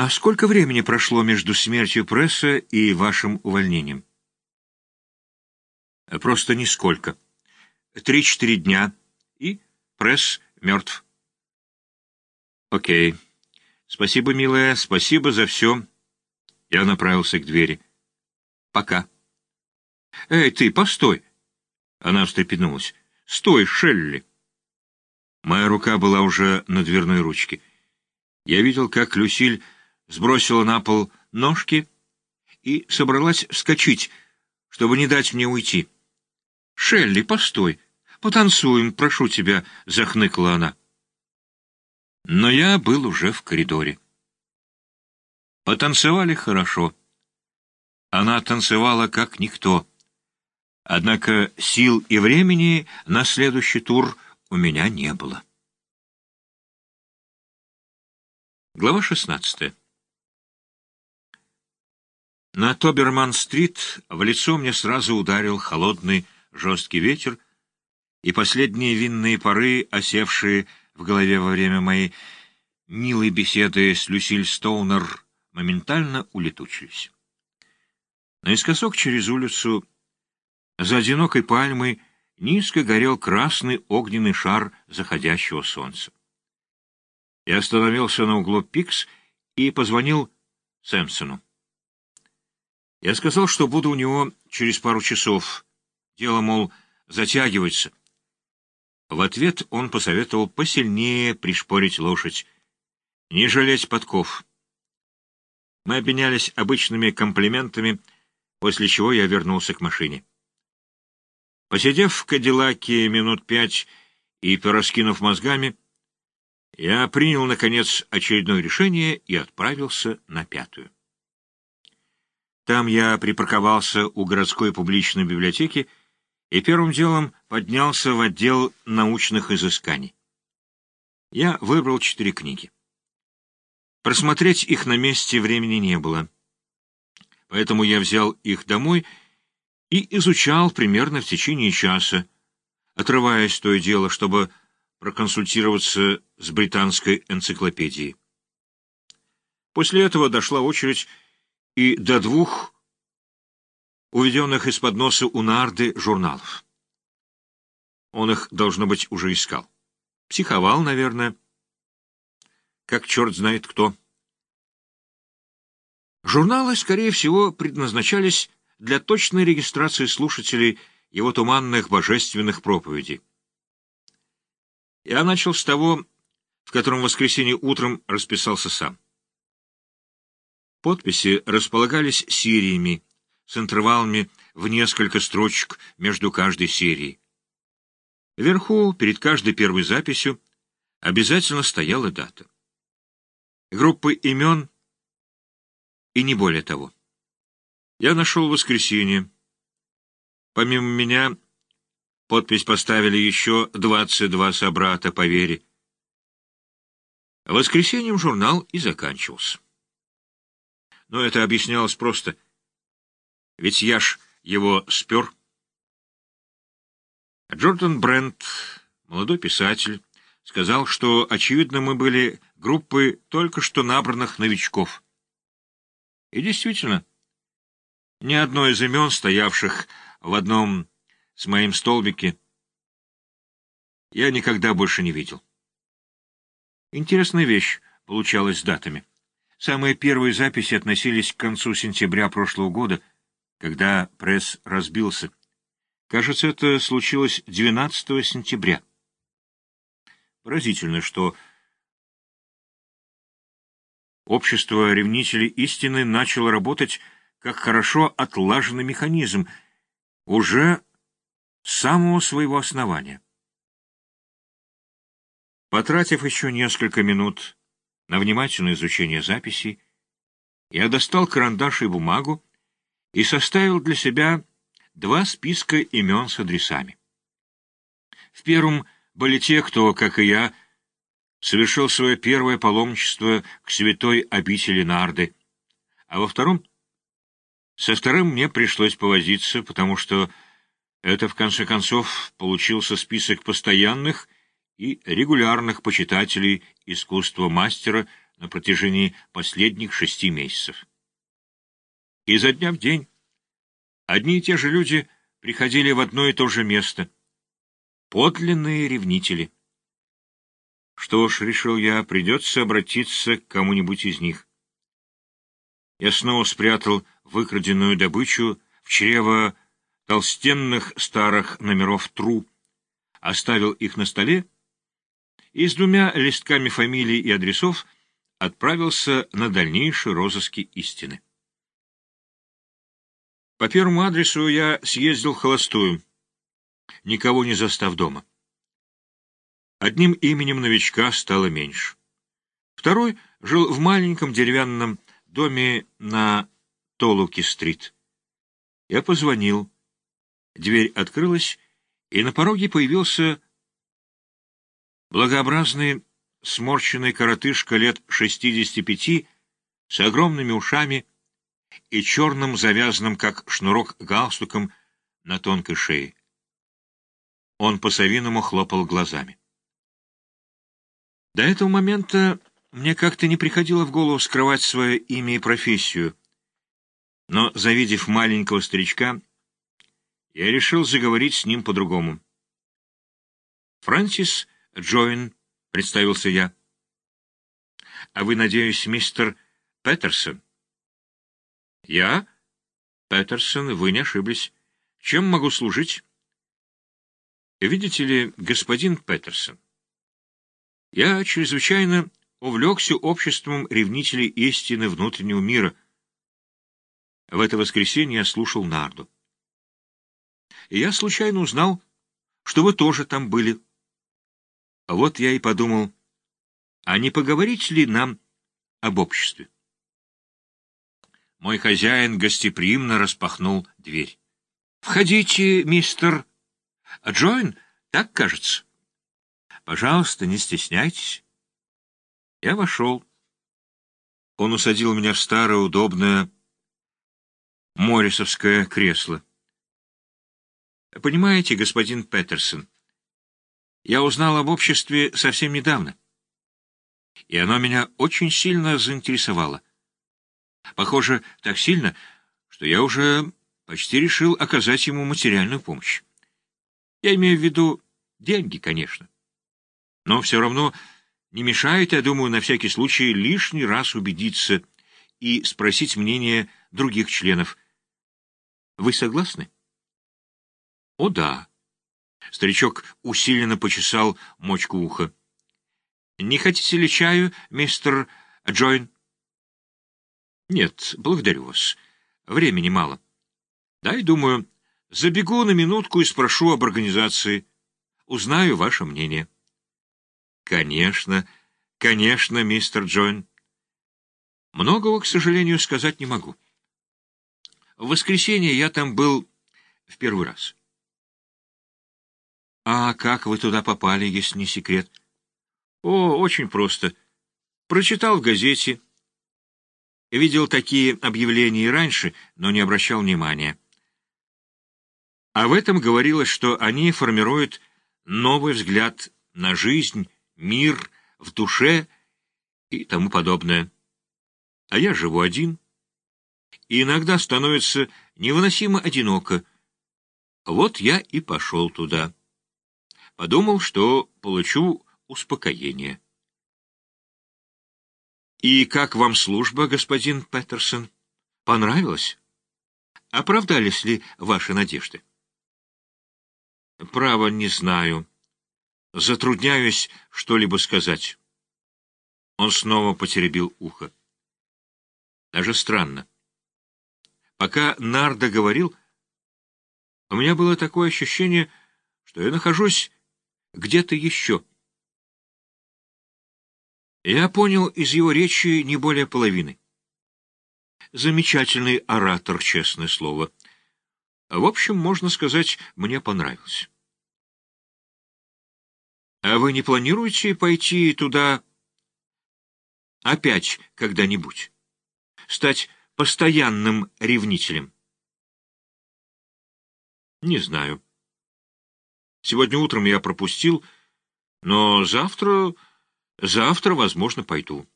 А сколько времени прошло между смертью пресса и вашим увольнением? Просто нисколько. Три-четыре дня, и пресс мертв. Окей. Спасибо, милая, спасибо за все. Я направился к двери. Пока. Эй, ты, постой! Она встрепенулась. Стой, Шелли! Моя рука была уже на дверной ручке. Я видел, как Люсиль сбросила на пол ножки и собралась вскочить, чтобы не дать мне уйти. «Шелли, постой! Потанцуем, прошу тебя!» — захныкала она. Но я был уже в коридоре. Потанцевали хорошо. Она танцевала как никто. Однако сил и времени на следующий тур у меня не было. Глава шестнадцатая. На Тоберман-стрит в лицо мне сразу ударил холодный жесткий ветер, и последние винные пары, осевшие в голове во время моей милой беседы с Люсиль Стоунер, моментально улетучились. Наискосок через улицу, за одинокой пальмой, низко горел красный огненный шар заходящего солнца. Я остановился на углу Пикс и позвонил Сэмпсону. Я сказал, что буду у него через пару часов. Дело, мол, затягивается. В ответ он посоветовал посильнее пришпорить лошадь, не жалеть подков. Мы обменялись обычными комплиментами, после чего я вернулся к машине. Посидев в Кадиллаке минут пять и пораскинув мозгами, я принял, наконец, очередное решение и отправился на пятую. Там я припарковался у городской публичной библиотеки и первым делом поднялся в отдел научных изысканий. Я выбрал четыре книги. Просмотреть их на месте времени не было, поэтому я взял их домой и изучал примерно в течение часа, отрываясь то и дело, чтобы проконсультироваться с британской энциклопедией. После этого дошла очередь и до двух уведенных из-под носа у нарды журналов. Он их, должно быть, уже искал. Психовал, наверное. Как черт знает кто. Журналы, скорее всего, предназначались для точной регистрации слушателей его туманных божественных проповедей. Я начал с того, в котором в воскресенье утром расписался сам. Подписи располагались сериями, с интервалами в несколько строчек между каждой серией. Вверху, перед каждой первой записью, обязательно стояла дата. Группы имен и не более того. Я нашел воскресенье. Помимо меня подпись поставили еще 22 собрата по вере. Воскресеньем журнал и заканчивался. Но это объяснялось просто. Ведь я ж его спер. Джордан Брент, молодой писатель, сказал, что, очевидно, мы были группой только что набранных новичков. И действительно, ни одно из имен, стоявших в одном с моим столбике, я никогда больше не видел. Интересная вещь получалась с датами. Самые первые записи относились к концу сентября прошлого года, когда пресс разбился. Кажется, это случилось 12 сентября. Поразительно, что общество ревнителей истины начало работать как хорошо отлаженный механизм уже с самого своего основания. Потратив еще несколько минут на внимательное изучение записей, я достал карандаш и бумагу и составил для себя два списка имен с адресами. В первом были те, кто, как и я, совершил свое первое паломничество к святой обители Нарды, а во втором... Со вторым мне пришлось повозиться, потому что это, в конце концов, получился список постоянных и регулярных почитателей искусства мастера на протяжении последних шести месяцев. И за дня в день одни и те же люди приходили в одно и то же место. Подлинные ревнители. Что ж, решил я, придется обратиться к кому-нибудь из них. Я снова спрятал выкраденную добычу в чрево толстенных старых номеров тру, оставил их на столе и с двумя листками фамилий и адресов отправился на дальнейшие розыски истины. По первому адресу я съездил холостую, никого не застав дома. Одним именем новичка стало меньше. Второй жил в маленьком деревянном доме на Толуки-стрит. Я позвонил. Дверь открылась, и на пороге появился благообразный сморщенный коротышка лет шестидесяти пяти с огромными ушами и черным завязанным, как шнурок, галстуком на тонкой шее. Он по-совиному хлопал глазами. До этого момента мне как-то не приходило в голову скрывать свое имя и профессию, но, завидев маленького старичка, я решил заговорить с ним по-другому. «Франсис Джоин», — представился я. «А вы, надеюсь, мистер Петерсон?» «Я? Петерсон, вы не ошиблись. Чем могу служить?» «Видите ли, господин Петерсон, я чрезвычайно увлекся обществом ревнителей истины внутреннего мира. В это воскресенье я слушал Нарду. И я случайно узнал, что вы тоже там были. Вот я и подумал, а не поговорить ли нам об обществе? Мой хозяин гостеприимно распахнул дверь. — Входите, мистер Джоин, так кажется. Пожалуйста, не стесняйтесь. Я вошел. Он усадил меня в старое удобное моррисовское кресло. Понимаете, господин Петерсон, я узнал об обществе совсем недавно, и оно меня очень сильно заинтересовало. Похоже, так сильно, что я уже почти решил оказать ему материальную помощь. Я имею в виду деньги, конечно. Но все равно не мешает, я думаю, на всякий случай лишний раз убедиться и спросить мнение других членов. Вы согласны? О, да. Старичок усиленно почесал мочку уха. Не хотите ли чаю, мистер Джойн? Нет, благодарю вас. Времени мало. Дай, думаю, забегу на минутку и спрошу об организации. Узнаю ваше мнение. Конечно, конечно, мистер Джойн. Многого, к сожалению, сказать не могу. В воскресенье я там был в первый раз. А как вы туда попали, если не секрет? О, очень просто. Прочитал в газете. Видел такие объявления и раньше, но не обращал внимания. А в этом говорилось, что они формируют новый взгляд на жизнь мир в душе и тому подобное. А я живу один. И иногда становится невыносимо одиноко. Вот я и пошел туда. Подумал, что получу успокоение. «И как вам служба, господин Петерсон? Понравилось? Оправдались ли ваши надежды?» «Право, не знаю», Затрудняюсь что-либо сказать. Он снова потеребил ухо. Даже странно. Пока Нарда говорил, у меня было такое ощущение, что я нахожусь где-то еще. Я понял из его речи не более половины. Замечательный оратор, честное слово. В общем, можно сказать, мне понравилось. А вы не планируете пойти туда опять когда-нибудь? Стать постоянным ревнителем? Не знаю. Сегодня утром я пропустил, но завтра... Завтра, возможно, пойду.